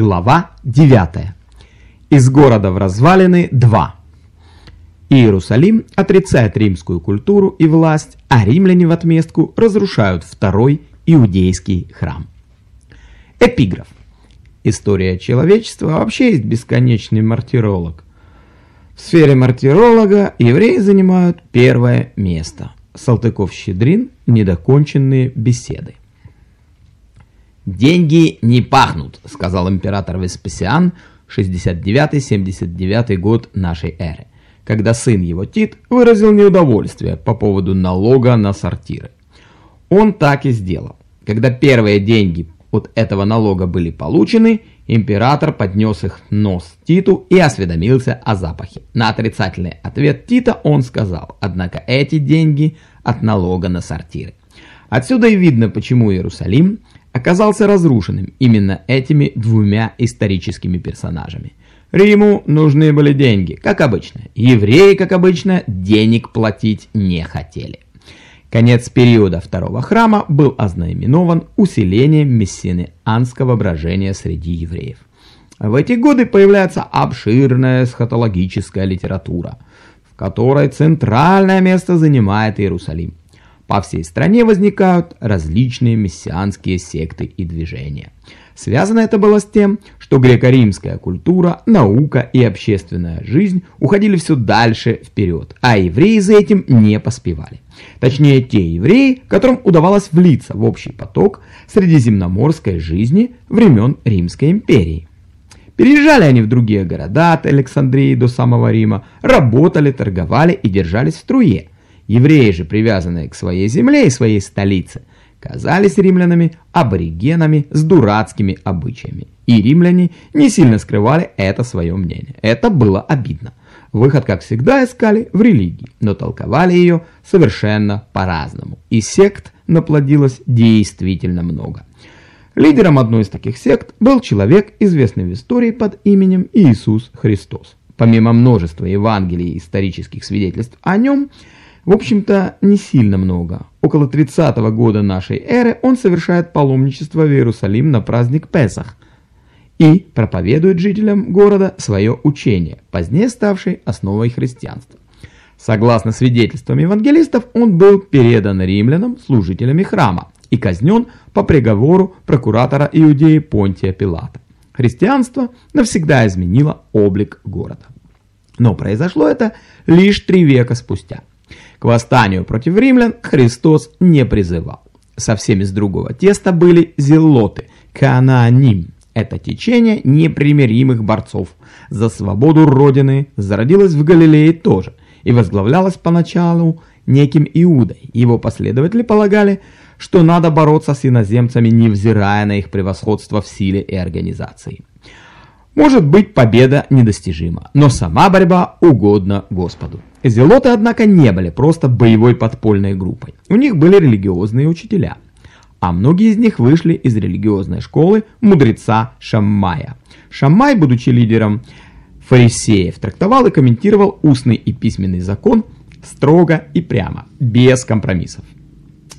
Глава 9. Из города в развалины 2. Иерусалим отрицает римскую культуру и власть, а римляне в отместку разрушают второй иудейский храм. Эпиграф. История человечества вообще есть бесконечный мартиролог. В сфере мартиролога евреи занимают первое место. Салтыков-Щедрин «Недоконченные беседы». «Деньги не пахнут», — сказал император Веспасиан, 69-79 год нашей эры, когда сын его Тит выразил неудовольствие по поводу налога на сортиры. Он так и сделал. Когда первые деньги от этого налога были получены, император поднес их нос Титу и осведомился о запахе. На отрицательный ответ Тита он сказал, однако эти деньги от налога на сортиры. Отсюда и видно, почему Иерусалим оказался разрушенным именно этими двумя историческими персонажами. Риму нужны были деньги, как обычно. Евреи, как обычно, денег платить не хотели. Конец периода второго храма был ознаменован усилением мессианского брожения среди евреев. В эти годы появляется обширная эсхатологическая литература, в которой центральное место занимает Иерусалим. По всей стране возникают различные мессианские секты и движения. Связано это было с тем, что греко-римская культура, наука и общественная жизнь уходили все дальше вперед, а евреи за этим не поспевали. Точнее, те евреи, которым удавалось влиться в общий поток средиземноморской жизни времен Римской империи. Переезжали они в другие города от Александрии до самого Рима, работали, торговали и держались в струе. Евреи же, привязанные к своей земле и своей столице, казались римлянами аборигенами с дурацкими обычаями. И римляне не сильно скрывали это свое мнение. Это было обидно. Выход, как всегда, искали в религии, но толковали ее совершенно по-разному. И сект наплодилось действительно много. Лидером одной из таких сект был человек, известный в истории под именем Иисус Христос. Помимо множества Евангелий и исторических свидетельств о нем – в общем-то, не сильно много. Около 30 -го года нашей эры он совершает паломничество в Иерусалим на праздник Песах и проповедует жителям города свое учение, позднее ставшее основой христианства. Согласно свидетельствам евангелистов, он был передан римлянам, служителями храма, и казнен по приговору прокуратора Иудеи Понтия Пилата. Христианство навсегда изменило облик города. Но произошло это лишь три века спустя. К восстанию против римлян Христос не призывал. Совсем из другого теста были зелоты, канааним. Это течение непримиримых борцов за свободу Родины зародилось в Галилее тоже и возглавлялось поначалу неким Иудой. Его последователи полагали, что надо бороться с иноземцами, невзирая на их превосходство в силе и организации. Может быть, победа недостижима, но сама борьба угодна Господу. Зелоты, однако, не были просто боевой подпольной группой. У них были религиозные учителя. А многие из них вышли из религиозной школы мудреца Шаммая. Шаммай, будучи лидером фарисеев, трактовал и комментировал устный и письменный закон строго и прямо, без компромиссов.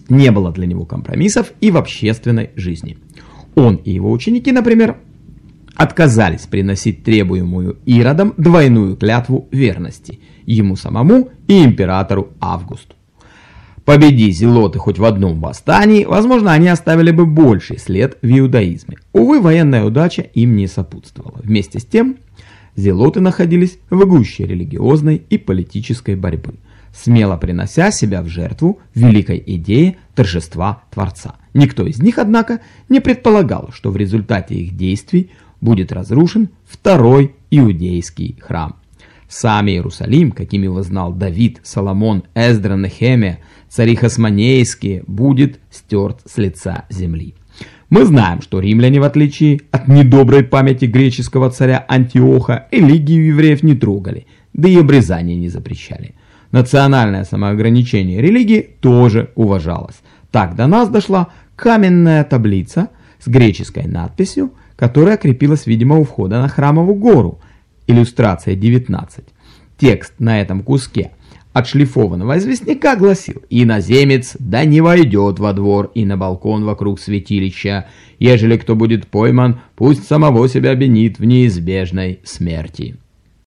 Не было для него компромиссов и в общественной жизни. Он и его ученики, например, отказались приносить требуемую Иродом двойную клятву верности ему самому и императору Августу. Победи зелоты хоть в одном восстании, возможно, они оставили бы больший след в иудаизме. Увы, военная удача им не сопутствовала. Вместе с тем, зелоты находились в гуще религиозной и политической борьбы, смело принося себя в жертву великой идее торжества Творца. Никто из них, однако, не предполагал, что в результате их действий будет разрушен второй иудейский храм. Сам Иерусалим, каким его знал Давид, Соломон, Эздра, Нехемия, цари Хасманейские, будет стерт с лица земли. Мы знаем, что римляне, в отличие от недоброй памяти греческого царя Антиоха, религию евреев не трогали, да и обрезание не запрещали. Национальное самоограничение религии тоже уважалось. Так до нас дошла каменная таблица с греческой надписью которая крепилась, видимо, у входа на храмовую гору. Иллюстрация 19. Текст на этом куске отшлифованного известняка гласил «Иноземец да не войдет во двор и на балкон вокруг святилища. Ежели кто будет пойман, пусть самого себя обвинит в неизбежной смерти».